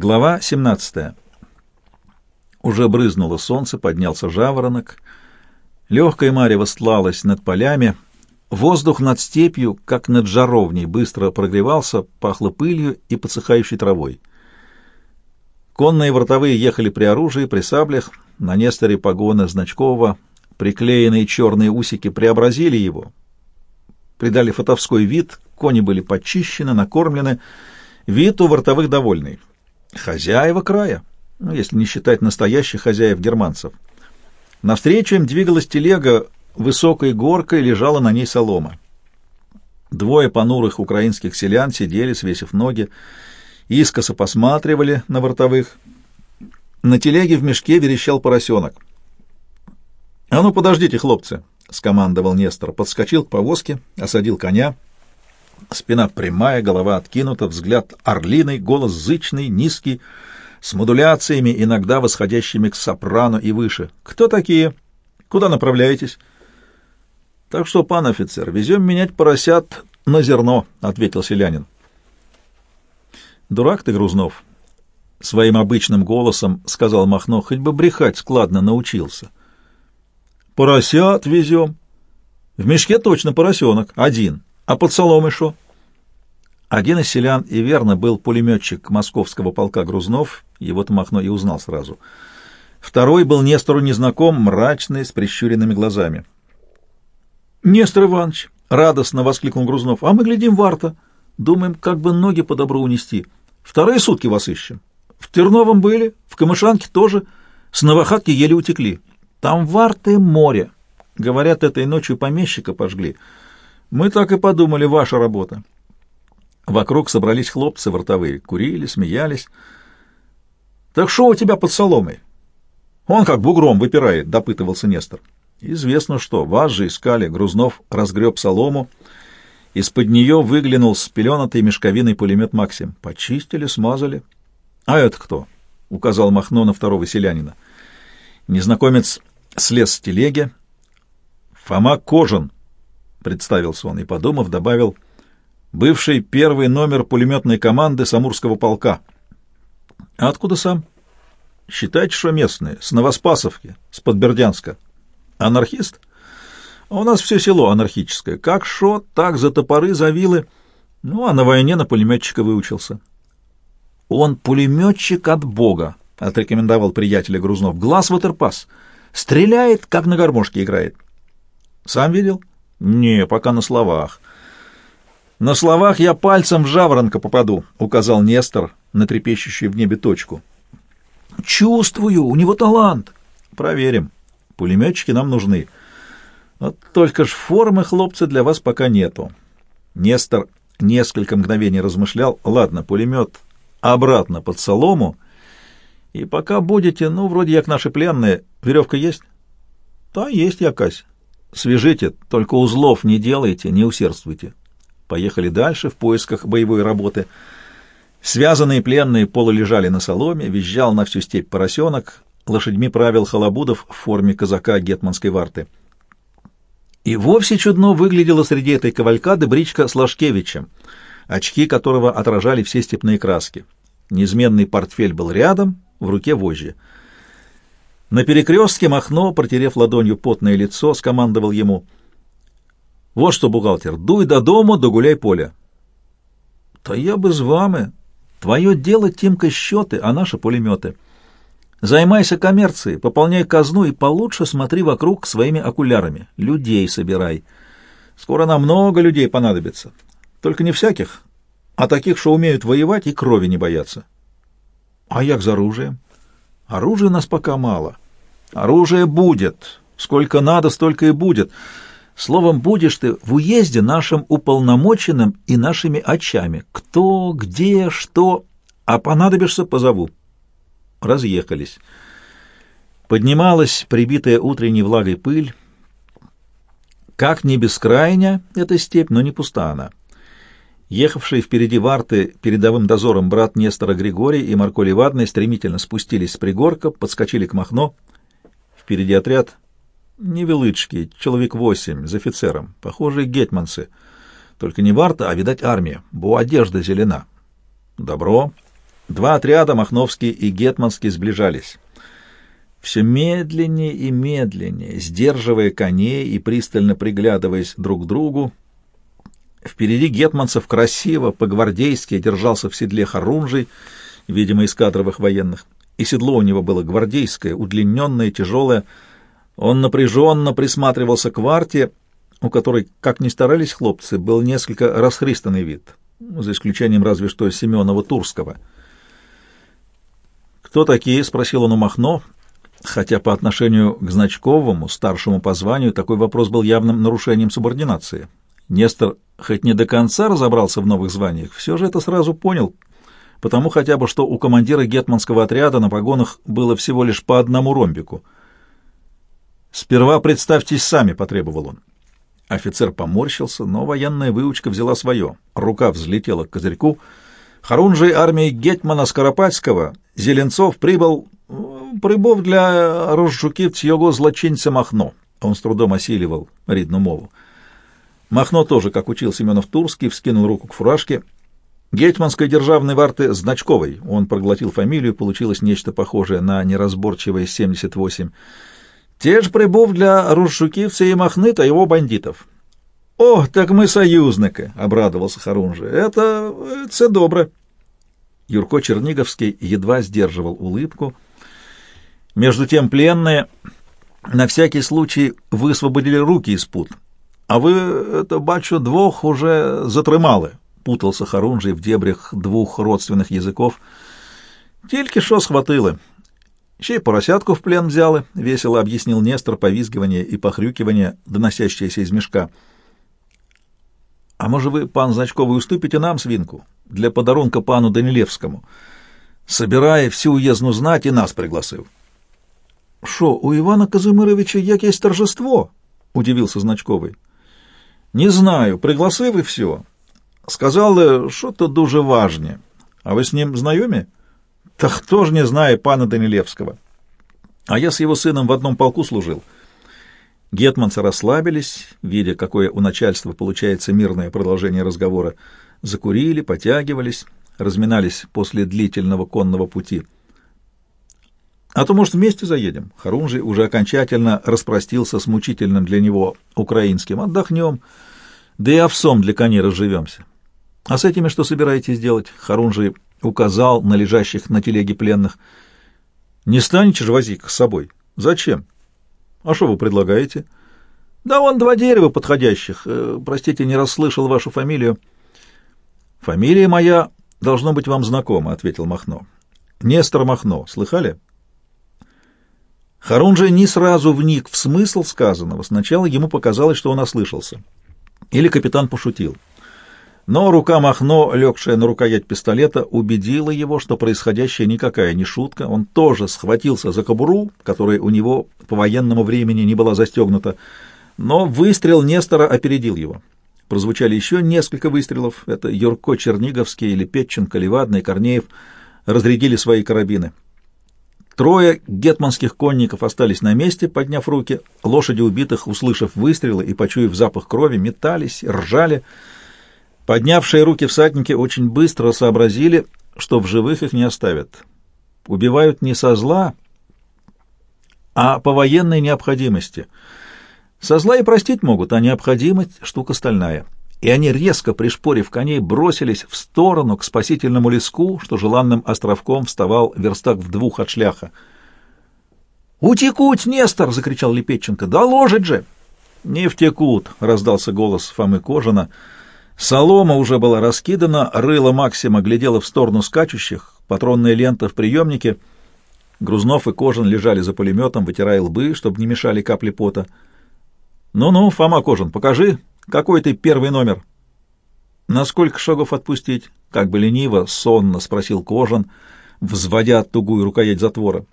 Глава 17. Уже брызнуло солнце, поднялся жаворонок. Легкая марево стлалась над полями. Воздух над степью, как над жаровней, быстро прогревался, пахло пылью и подсыхающей травой. Конные вратовые ехали при оружии, при саблях. На Несторе погоны Значкова, приклеенные черные усики преобразили его. Придали фотовской вид, кони были почищены, накормлены. Вид у вратовых довольный. Хозяева края, ну, если не считать настоящих хозяев германцев. Навстречу им двигалась телега, высокой горкой лежала на ней солома. Двое понурых украинских селян сидели, свесив ноги, искоса посматривали на вортовых. На телеге в мешке верещал поросенок. — А ну, подождите, хлопцы! — скомандовал Нестор. Подскочил к повозке, осадил коня — Спина прямая, голова откинута, взгляд орлиный, голос зычный, низкий, с модуляциями, иногда восходящими к сопрано и выше. «Кто такие? Куда направляетесь?» «Так что, пан офицер, везем менять поросят на зерно», — ответил селянин. «Дурак ты, Грузнов», — своим обычным голосом сказал Махно, — «хоть бы брехать складно научился». «Поросят везем». «В мешке точно поросенок, один». А под соломой шо? Один из селян и верно был пулеметчик московского полка Грузнов, его-то Махно и узнал сразу. Второй был Нестору незнаком, мрачный, с прищуренными глазами. — Нестор Иванович! — радостно воскликнул Грузнов. — А мы глядим варта. Думаем, как бы ноги по добру унести. Вторые сутки вас ищем. В Терновом были, в Камышанке тоже. С Новохатки еле утекли. Там варты море. Говорят, этой ночью помещика пожгли. — мы так и подумали, ваша работа. Вокруг собрались хлопцы вортовые, курили, смеялись. Так что у тебя под соломой? Он как бугром выпирает, допытывался Нестор. Известно что, вас же искали. Грузнов разгреб солому. Из-под нее выглянул спеленатый мешковиной пулемет Максим. Почистили, смазали. А это кто? Указал Махно на второго селянина. Незнакомец слез с телеги. Фома Кожин, представился он и, подумав, добавил «бывший первый номер пулеметной команды Самурского полка». «А откуда сам?» «Считайте, что местные, с Новоспасовки, с Подбердянска». «Анархист?» «У нас все село анархическое. Как шо, так за топоры, за вилы. Ну, а на войне на пулеметчика выучился». «Он пулеметчик от Бога», — отрекомендовал приятеля Грузнов. «Глаз ватерпас. Стреляет, как на гармошке играет». «Сам видел?» «Не, пока на словах». «На словах я пальцем в жаворонка попаду», — указал Нестор на трепещущую в небе точку. «Чувствую, у него талант». «Проверим. Пулеметчики нам нужны. Вот только ж формы, хлопцы, для вас пока нету». Нестор несколько мгновений размышлял. «Ладно, пулемет обратно под солому. И пока будете, ну, вроде як наши пленные, веревка есть?» «Да, есть якась». Свяжите, только узлов не делайте, не усердствуйте. Поехали дальше в поисках боевой работы. Связанные пленные полулежали на соломе, визжал на всю степь поросенок, лошадьми правил Халабудов в форме казака гетманской варты. И вовсе чудно выглядела среди этой кавалькады бричка с Лашкевичем, очки которого отражали все степные краски. Неизменный портфель был рядом, в руке вожжи. На перекрестке Махно, протерев ладонью потное лицо, скомандовал ему. «Вот что, бухгалтер, дуй до дому, догуляй поле». «То я бы с вами. Твое дело, Тимка, счеты, а наши пулеметы. Займайся коммерцией, пополняй казну и получше смотри вокруг своими окулярами. Людей собирай. Скоро нам много людей понадобится. Только не всяких, а таких, что умеют воевать и крови не боятся». «А як за оружием?» Оружия у нас пока мало. Оружие будет. Сколько надо, столько и будет. Словом, будешь ты в уезде нашим уполномоченным и нашими очами. Кто, где, что, а понадобишься, позову. Разъехались. Поднималась прибитая утренней влагой пыль. Как не бескрайня эта степь, но не пуста она. Ехавшие впереди варты передовым дозором брат Нестора Григорий и Марко Левадный стремительно спустились с пригорка, подскочили к Махно. Впереди отряд невелычки, человек восемь, с офицером, похожие гетманцы. Только не варта, а, видать, армия, бо одежда зелена. Добро. Два отряда, Махновский и Гетманский, сближались. Все медленнее и медленнее, сдерживая коней и пристально приглядываясь друг к другу, Впереди Гетманцев красиво, по-гвардейски держался в седле Харунжий, видимо, из кадровых военных. И седло у него было гвардейское, удлиненное, тяжелое. Он напряженно присматривался к варте, у которой, как ни старались хлопцы, был несколько расхристанный вид, за исключением разве что Семенова Турского. «Кто такие?» — спросил он у Махно, хотя по отношению к Значковому, старшему по званию, такой вопрос был явным нарушением субординации. Нестор, хоть не до конца разобрался в новых званиях, все же это сразу понял, потому хотя бы, что у командира гетманского отряда на погонах было всего лишь по одному ромбику. «Сперва представьтесь сами», — потребовал он. Офицер поморщился, но военная выучка взяла свое. Рука взлетела к козырьку. Харунжий армии Гетмана Скоропадского Зеленцов прибыл... прибыв для розшуківць його злочинця Махно. Он с трудом осиливал рідну мову. Махно тоже, как учил Семенов Турский, вскинул руку к фуражке. Гетманской державной варты Значковой. Он проглотил фамилию, получилось нечто похожее на неразборчивое 78. Те ж прибув для Рушуківця и Махныта его бандитов. «О, так мы союзники!» — обрадовался Харунжи. «Это... це добре!» Юрко Черниговский едва сдерживал улыбку. Между тем пленные на всякий случай высвободили руки из пут — а вы, это, бачу, двух уже затримали, путался Харунжий в дебрях двух родственних язиков. Тільки що схватили. Ще й поросятку в плен взяли, — весело объяснил Нестор повизгивание и похрюкивание, доносящееся из мешка. — А може ви, пан Значковий, уступите нам свинку для подарунка пану Данилевскому? Собирая всю уездну знать и нас пригласив. — Шо, у Ивана Казимировича якесь торжество? — удивился Значковый. — не знаю, пригласив і все. Сказали, що то дуже важне. А вы с ним знайомі? Та кто ж не знает пана Данилевского? А я с его сыном в одном полку служил. Гетманцы расслабились, видя, какое у начальства получается мирное продолжение разговора. Закурили, потягивались, разминались после длительного конного пути. А то, может, вместе заедем? Харунжий уже окончательно распростился с мучительным для него украинским. Отдохнем, да и овсом для коней разживемся. А с этими что собираетесь делать? Харунжий указал на лежащих на телеге пленных. Не станете же возить с собой? Зачем? А что вы предлагаете? Да вон два дерева подходящих. Э, простите, не расслышал вашу фамилию. Фамилия моя должно быть вам знакома, ответил Махно. Нестор Махно, слыхали? Харунжий не сразу вник в смысл сказанного. Сначала ему показалось, что он ослышался. Или капитан пошутил. Но рука Махно, легшая на рукоять пистолета, убедила его, что происходящее никакая не шутка. Он тоже схватился за кобуру, которая у него по военному времени не была застегнута, но выстрел Нестора опередил его. Прозвучали еще несколько выстрелов. Это Юрко Черниговский, или Петченко, Левадный, Корнеев разрядили свои карабины. Трое гетманских конников остались на месте, подняв руки. Лошади убитых, услышав выстрелы и почуяв запах крови, метались, ржали. Поднявшие руки всадники очень быстро сообразили, что в живых их не оставят. Убивают не со зла, а по военной необходимости. Со зла и простить могут, а необходимость — штука стальная и они, резко пришпорив коней, бросились в сторону к спасительному леску, что желанным островком вставал верстак в двух от шляха. «Утекут, Нестор!» — закричал Лепетченко. «Да ложить же!» «Не втекут!» — раздался голос Фомы Кожина. Солома уже была раскидана, рыло Максима глядело в сторону скачущих, патронная лента в приемнике. Грузнов и Кожин лежали за пулеметом, вытирая лбы, чтобы не мешали капли пота. «Ну-ну, Фома Кожин, покажи!» Какой ты первый номер? На сколько шагов отпустить? Как бы лениво, сонно спросил Кожан, взводя тугую рукоять затвора.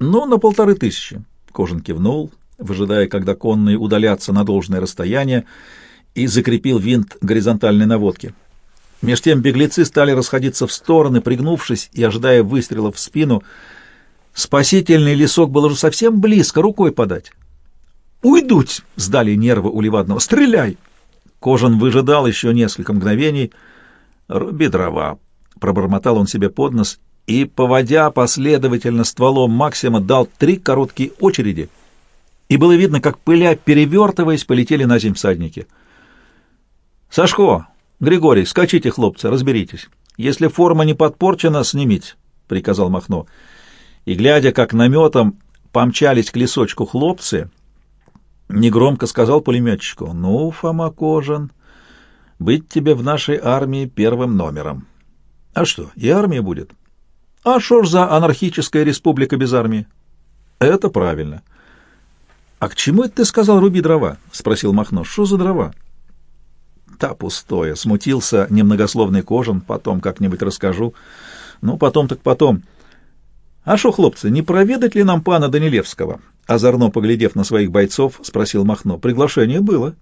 Ну, на полторы тысячи. Кожан кивнул, выжидая, когда конные удалятся на должное расстояние, и закрепил винт горизонтальной наводки. Меж тем беглецы стали расходиться в стороны, пригнувшись и ожидая выстрелов в спину. Спасительный лесок был уже совсем близко, рукой подать. «Уйдуть!» — сдали нервы у Левадного. «Стреляй!» Кожан выжидал еще несколько мгновений. «Руби дрова!» — пробормотал он себе под нос и, поводя последовательно стволом Максима, дал три короткие очереди, и было видно, как пыля, перевертываясь, полетели на земь всадники. «Сашко, Григорий, скачите, хлопцы, разберитесь. Если форма не подпорчена, снимите», — приказал Махно. И, глядя, как наметом помчались к лесочку хлопцы, негромко сказал пулеметчику, «Ну, Фома Кожан, быть тебе в нашей армии первым номером». «А что, и армия будет?» А что ж за анархическая республика без армии? Это правильно. А к чему это ты сказал руби дрова? Спросил Махно. Что за дрова? Та пустое. Смутился немногословный кожан. Потом как-нибудь расскажу. Ну, потом так потом. А что, хлопцы, не проведать ли нам пана Данилевского? Озорно поглядев на своих бойцов, спросил Махно. Приглашение было.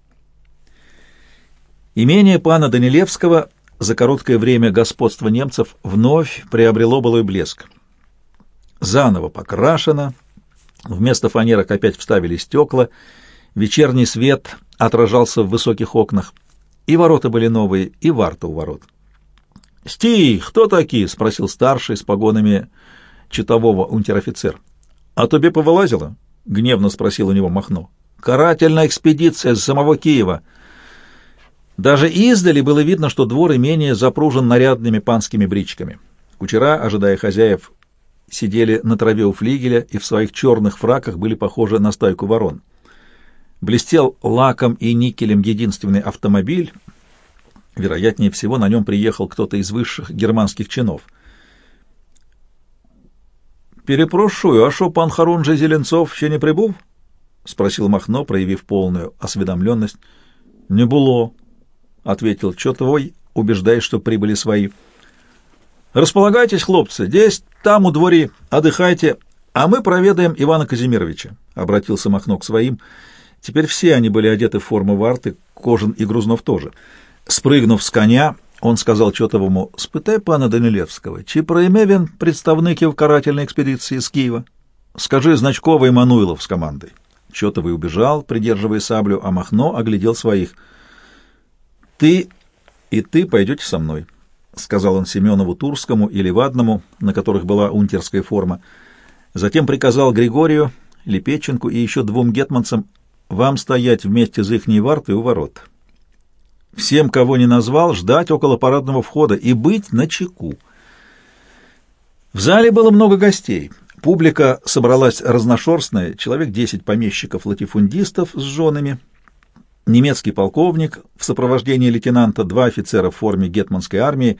Имение пана Данилевского за короткое время господство немцев вновь приобрело былой блеск. Заново покрашено, вместо фанерок опять вставили стекла, вечерний свет отражался в высоких окнах, и ворота были новые, и варта у ворот. «Сти, кто такие?» — спросил старший с погонами читового унтер-офицер. «А тебе повылазило?» — гневно спросил у него Махно. «Карательная экспедиция с самого Киева». Даже издали было видно, что двор имения запружен нарядными панскими бричками. Кучера, ожидая хозяев, сидели на траве у флигеля и в своих черных фраках были похожи на стайку ворон. Блестел лаком и никелем единственный автомобиль. Вероятнее всего, на нем приехал кто-то из высших германских чинов. «Перепрошую, а шо пан Харунжий Зеленцов ще не прибув?» — спросил Махно, проявив полную осведомленность. «Не было», — ответил Чотовой, убеждаясь, что прибыли свои. «Располагайтесь, хлопцы, здесь, там, у двори, отдыхайте, а мы проведаем Ивана Казимировича», — обратился Махно к своим. Теперь все они были одеты в форму варты, Кожин и Грузнов тоже. Спрыгнув с коня, он сказал Чотовому, «Спытай пана Данилевского, чи проимевен представники в карательной экспедиции из Киева? Скажи Значкова и Мануилов с командой». Чотовый убежал, придерживая саблю, а Махно оглядел своих — «Ты и ты пойдете со мной», — сказал он Семенову Турскому и Левадному, на которых была унтерская форма. Затем приказал Григорию, Лепеченку и еще двум гетманцам вам стоять вместе с ихней вартой у ворот. Всем, кого не назвал, ждать около парадного входа и быть на чеку. В зале было много гостей. Публика собралась разношерстная, человек десять помещиков-латифундистов с женами — немецкий полковник в сопровождении лейтенанта, два офицера в форме гетманской армии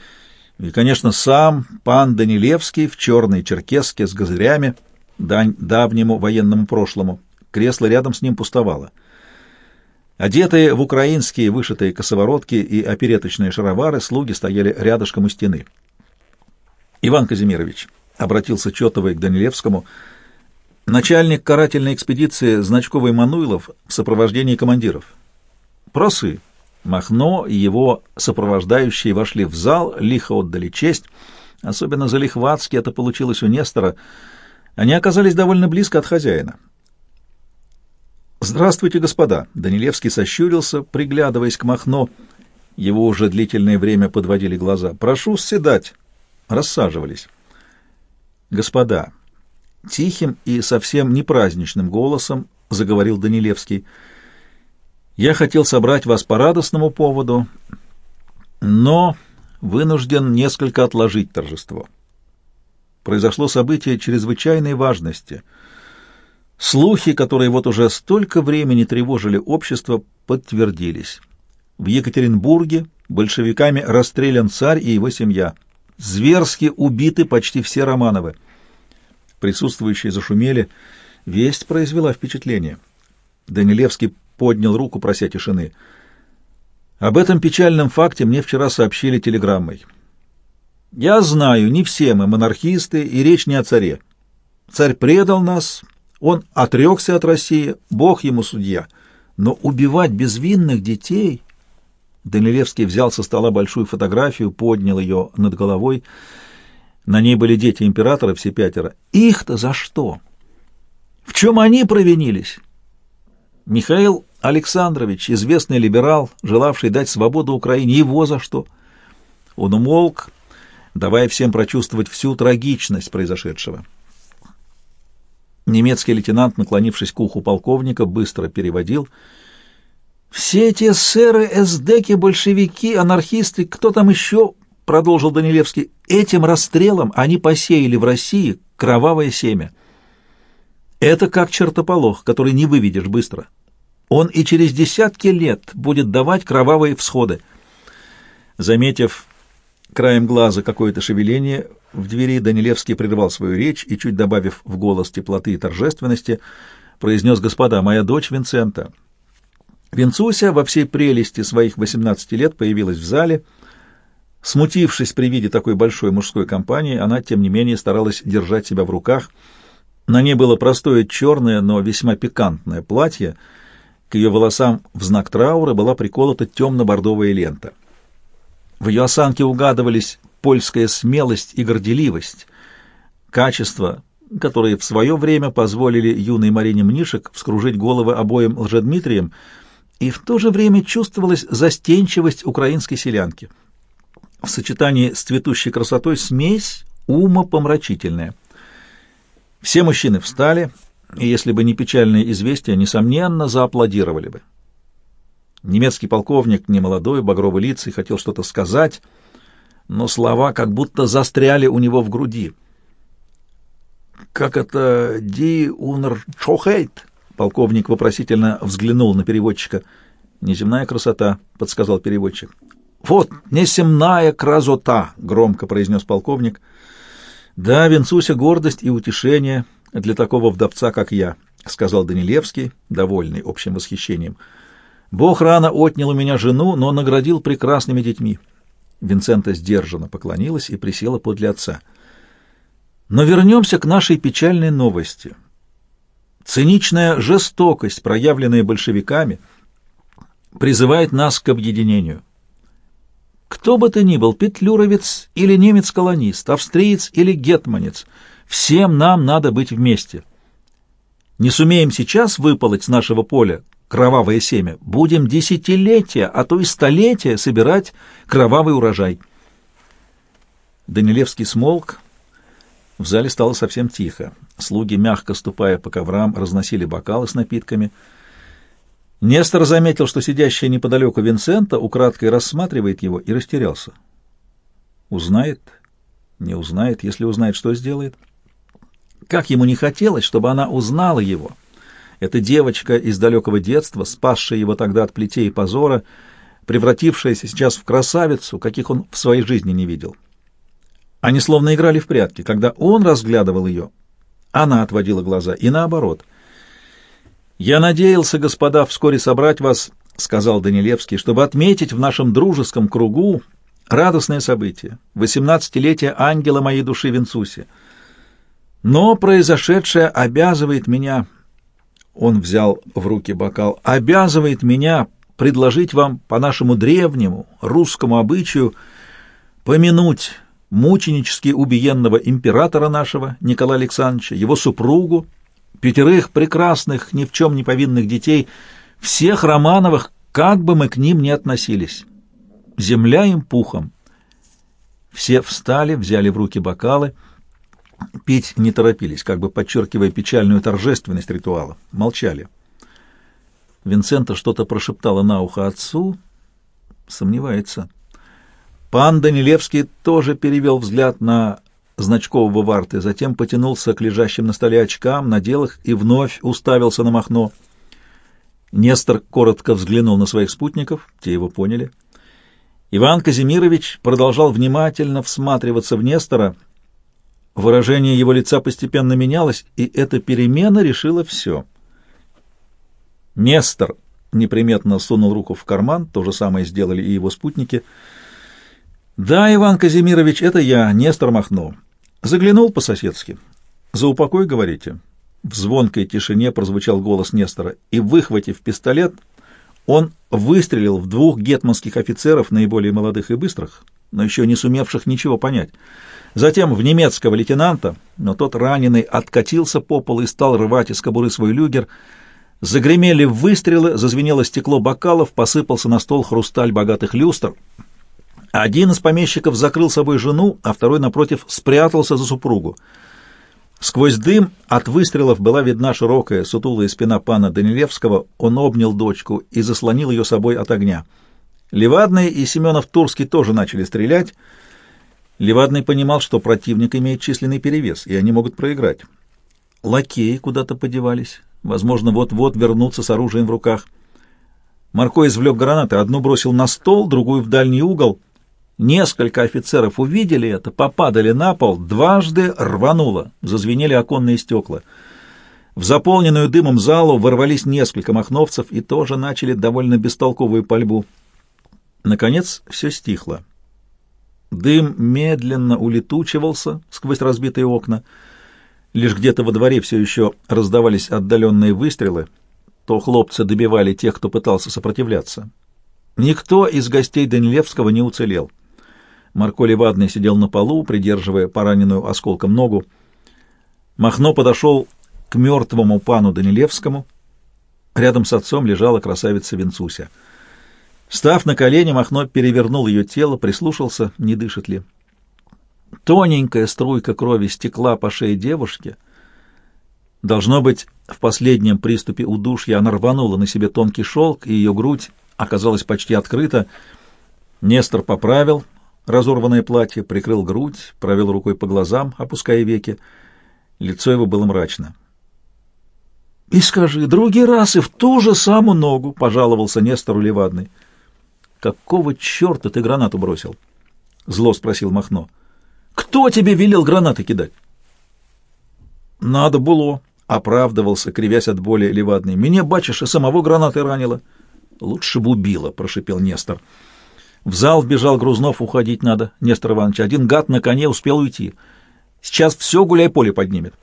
и, конечно, сам пан Данилевский в черной черкеске с газырями, дань давнему военному прошлому. Кресло рядом с ним пустовало. Одетые в украинские вышитые косоворотки и опереточные шаровары, слуги стояли рядышком у стены. «Иван Казимирович», — обратился Чотовый к Данилевскому, — начальник карательной экспедиции Значковый Мануилов в сопровождении командиров. Просы. Махно и его сопровождающие вошли в зал, лихо отдали честь. Особенно за лихватски это получилось у Нестора. Они оказались довольно близко от хозяина. «Здравствуйте, господа!» Данилевский сощурился, приглядываясь к Махно. Его уже длительное время подводили глаза. «Прошу седать!» Рассаживались. «Господа!» Тихим и совсем непраздничным голосом заговорил Данилевский — я хотел собрать вас по радостному поводу, но вынужден несколько отложить торжество. Произошло событие чрезвычайной важности. Слухи, которые вот уже столько времени тревожили общество, подтвердились. В Екатеринбурге большевиками расстрелян царь и его семья. Зверски убиты почти все Романовы. Присутствующие зашумели. Весть произвела впечатление. Данилевский поднял руку, прося тишины. Об этом печальном факте мне вчера сообщили телеграммой. Я знаю, не все мы монархисты, и речь не о царе. Царь предал нас, он отрекся от России, Бог ему судья. Но убивать безвинных детей... Данилевский взял со стола большую фотографию, поднял ее над головой. На ней были дети императора, все пятеро. Их-то за что? В чем они провинились? Михаил Александрович, известный либерал, желавший дать свободу Украине, его за что? Он умолк, давая всем прочувствовать всю трагичность произошедшего. Немецкий лейтенант, наклонившись к уху полковника, быстро переводил. «Все эти эсеры, эсдеки, большевики, анархисты, кто там еще?» — продолжил Данилевский. «Этим расстрелом они посеяли в России кровавое семя. Это как чертополох, который не выведешь быстро. Он и через десятки лет будет давать кровавые всходы». Заметив краем глаза какое-то шевеление, в двери Данилевский прервал свою речь и, чуть добавив в голос теплоты и торжественности, произнес «Господа, моя дочь Винцента». Винцуся во всей прелести своих 18 лет появилась в зале. Смутившись при виде такой большой мужской компании, она, тем не менее, старалась держать себя в руках. На ней было простое черное, но весьма пикантное платье. К ее волосам в знак траура была приколота темно-бордовая лента. В ее осанке угадывались польская смелость и горделивость, качества, которые в свое время позволили юной Марине Мнишек вскружить головы обоим лжедмитриям, и в то же время чувствовалась застенчивость украинской селянки. В сочетании с цветущей красотой смесь умопомрачительная. Все мужчины встали, и если бы не печальное известие, несомненно, зааплодировали бы. Немецкий полковник, немолодой, багровый лицей, хотел что-то сказать, но слова как будто застряли у него в груди. «Как это ди унр чохейт?» Полковник вопросительно взглянул на переводчика. «Неземная красота», — подсказал переводчик. «Вот, несемная красота», — громко произнес полковник. «Да, Венцуся, гордость и утешение для такого вдовца, как я», — сказал Данилевский, довольный общим восхищением. «Бог рано отнял у меня жену, но наградил прекрасными детьми. Винсента сдержанно поклонилась и присела подле отца. Но вернемся к нашей печальной новости. Циничная жестокость, проявленная большевиками, призывает нас к объединению. Кто бы ты ни был, петлюровец или немец-колонист, австриец или гетманец, всем нам надо быть вместе. Не сумеем сейчас выпалоть с нашего поля кровавое семя, будем десятилетия, а то и столетия собирать кровавый урожай. Данилевский смолк. В зале стало совсем тихо. Слуги, мягко ступая по коврам, разносили бокалы с напитками. Нестор заметил, что сидящая неподалеку Винсента украдкой рассматривает его и растерялся. Узнает? Не узнает. Если узнает, что сделает? Как ему не хотелось, чтобы она узнала его — эта девочка из далекого детства, спасшая его тогда от плетей и позора, превратившаяся сейчас в красавицу, каких он в своей жизни не видел. Они словно играли в прятки. Когда он разглядывал ее, она отводила глаза, и наоборот. «Я надеялся, господа, вскоре собрать вас, — сказал Данилевский, — чтобы отметить в нашем дружеском кругу радостное событие — восемнадцатилетие ангела моей души Винцуси. Но произошедшее обязывает меня он взял в руки бокал. «Обязывает меня предложить вам по нашему древнему русскому обычаю помянуть мученически убиенного императора нашего Николая Александровича, его супругу, пятерых прекрасных, ни в чем не повинных детей, всех Романовых, как бы мы к ним ни относились. Земля им пухом». Все встали, взяли в руки бокалы — Пить не торопились, как бы подчеркивая печальную торжественность ритуала. Молчали. Винсента что-то прошептала на ухо отцу. Сомневается. Пан Данилевский тоже перевел взгляд на значкового варты, затем потянулся к лежащим на столе очкам, надел их и вновь уставился на Махно. Нестор коротко взглянул на своих спутников, те его поняли. Иван Казимирович продолжал внимательно всматриваться в Нестора — Выражение его лица постепенно менялось, и эта перемена решила все. Нестор неприметно сунул руку в карман, то же самое сделали и его спутники. «Да, Иван Казимирович, это я, Нестор Махно. Заглянул по-соседски. За упокой, говорите?» В звонкой тишине прозвучал голос Нестора, и, выхватив пистолет, он выстрелил в двух гетманских офицеров, наиболее молодых и быстрых, но еще не сумевших ничего понять затем в немецкого лейтенанта, но тот раненый откатился по полу и стал рвать из кобуры свой люгер. Загремели выстрелы, зазвенело стекло бокалов, посыпался на стол хрусталь богатых люстр. Один из помещиков закрыл собой жену, а второй, напротив, спрятался за супругу. Сквозь дым от выстрелов была видна широкая, сутулая спина пана Данилевского. Он обнял дочку и заслонил ее собой от огня. Левадный и Семенов Турский тоже начали стрелять. Левадный понимал, что противник имеет численный перевес, и они могут проиграть. Лакеи куда-то подевались. Возможно, вот-вот вернутся с оружием в руках. Марко извлек гранаты, одну бросил на стол, другую в дальний угол. Несколько офицеров увидели это, попадали на пол, дважды рвануло, зазвенели оконные стекла. В заполненную дымом залу ворвались несколько махновцев и тоже начали довольно бестолковую пальбу. Наконец все стихло. Дым медленно улетучивался сквозь разбитые окна. Лишь где-то во дворе все еще раздавались отдаленные выстрелы, то хлопцы добивали тех, кто пытался сопротивляться. Никто из гостей Данилевского не уцелел. Марко Левадный сидел на полу, придерживая пораненную осколком ногу. Махно подошел к мертвому пану Данилевскому. Рядом с отцом лежала красавица Венцуся — Став на колени, Махно перевернул ее тело, прислушался, не дышит ли. Тоненькая струйка крови стекла по шее девушки. Должно быть, в последнем приступе удушья она рванула на себе тонкий шелк, и ее грудь оказалась почти открыта. Нестор поправил разорванное платье, прикрыл грудь, провел рукой по глазам, опуская веки. Лицо его было мрачно. — И скажи, другий раз и в ту же самую ногу, — пожаловался Нестору Левадный. «Какого черта ты гранату бросил?» — зло спросил Махно. «Кто тебе велел гранаты кидать?» «Надо было», — оправдывался, кривясь от боли Левадный. «Меня, бачишь, и самого гранаты ранило». «Лучше бы убило», — прошипел Нестор. В зал вбежал Грузнов, уходить надо, Нестор Иванович. Один гад на коне успел уйти. Сейчас все гуляй-поле поднимет.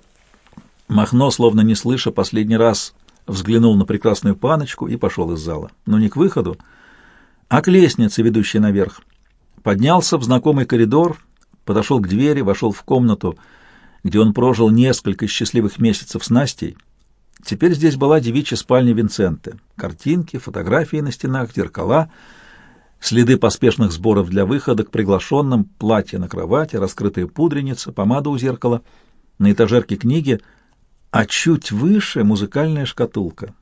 Махно, словно не слыша, последний раз взглянул на прекрасную паночку и пошел из зала. Но не к выходу, а к лестнице, ведущей наверх. Поднялся в знакомый коридор, подошел к двери, вошел в комнату, где он прожил несколько счастливых месяцев с Настей. Теперь здесь была девичья спальня Винценты. Картинки, фотографии на стенах, зеркала, следы поспешных сборов для выхода к приглашенным, платье на кровати, раскрытая пудреница, помада у зеркала, на этажерке книги, а чуть выше музыкальная шкатулка.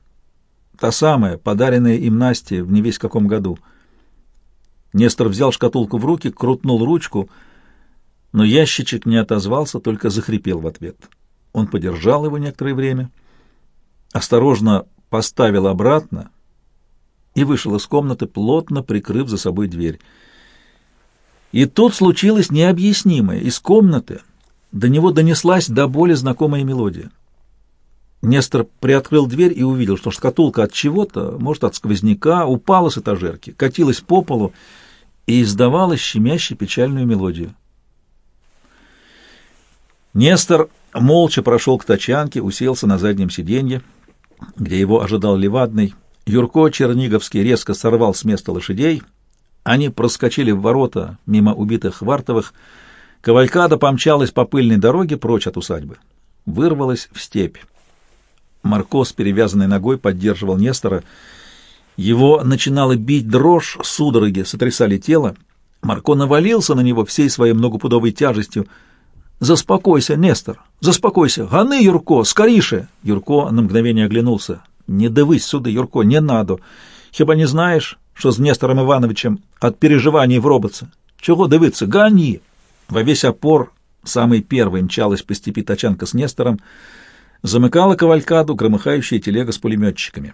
Та самая, подаренная им Насте в не весь каком году — Нестор взял шкатулку в руки, крутнул ручку, но ящичек не отозвался, только захрипел в ответ. Он подержал его некоторое время, осторожно поставил обратно и вышел из комнаты, плотно прикрыв за собой дверь. И тут случилось необъяснимое. Из комнаты до него донеслась до боли знакомая мелодия. Нестор приоткрыл дверь и увидел, что шкатулка от чего-то, может, от сквозняка, упала с этажерки, катилась по полу и издавала щемящую печальную мелодию. Нестор молча прошел к тачанке, уселся на заднем сиденье, где его ожидал Левадный. Юрко Черниговский резко сорвал с места лошадей. Они проскочили в ворота мимо убитых Хвартовых. Кавалькада помчалась по пыльной дороге прочь от усадьбы. Вырвалась в степь. Марко с перевязанной ногой поддерживал Нестора. Его начинало бить дрожь, судороги сотрясали тело. Марко навалился на него всей своей многопудовой тяжестью. «Заспокойся, Нестор, заспокойся! Ганы, Юрко, скоріше!» Юрко на мгновение оглянулся. «Не дивись сюди, Юрко, не надо. Хіба не знаешь, что с Нестором Ивановичем от переживаний вробиться? Чего дивиться? Гони!» Во весь опор самый первый мчалась по степи тачанка с Нестором, замыкала кавалькаду громыхающая телега с пулеметчиками.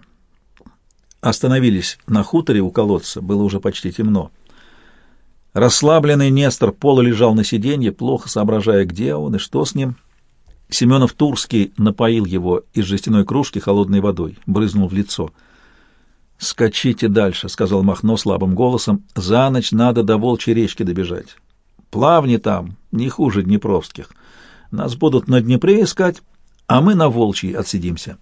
Остановились на хуторе у колодца, было уже почти темно. Расслабленный Нестор полу лежал на сиденье, плохо соображая, где он и что с ним. Семенов Турский напоил его из жестяной кружки холодной водой, брызнул в лицо. «Скачите дальше», — сказал Махно слабым голосом. «За ночь надо до Волчьей речки добежать. Плавни там, не хуже Днепровских. Нас будут на Днепре искать, а мы на Волчьей отсидимся».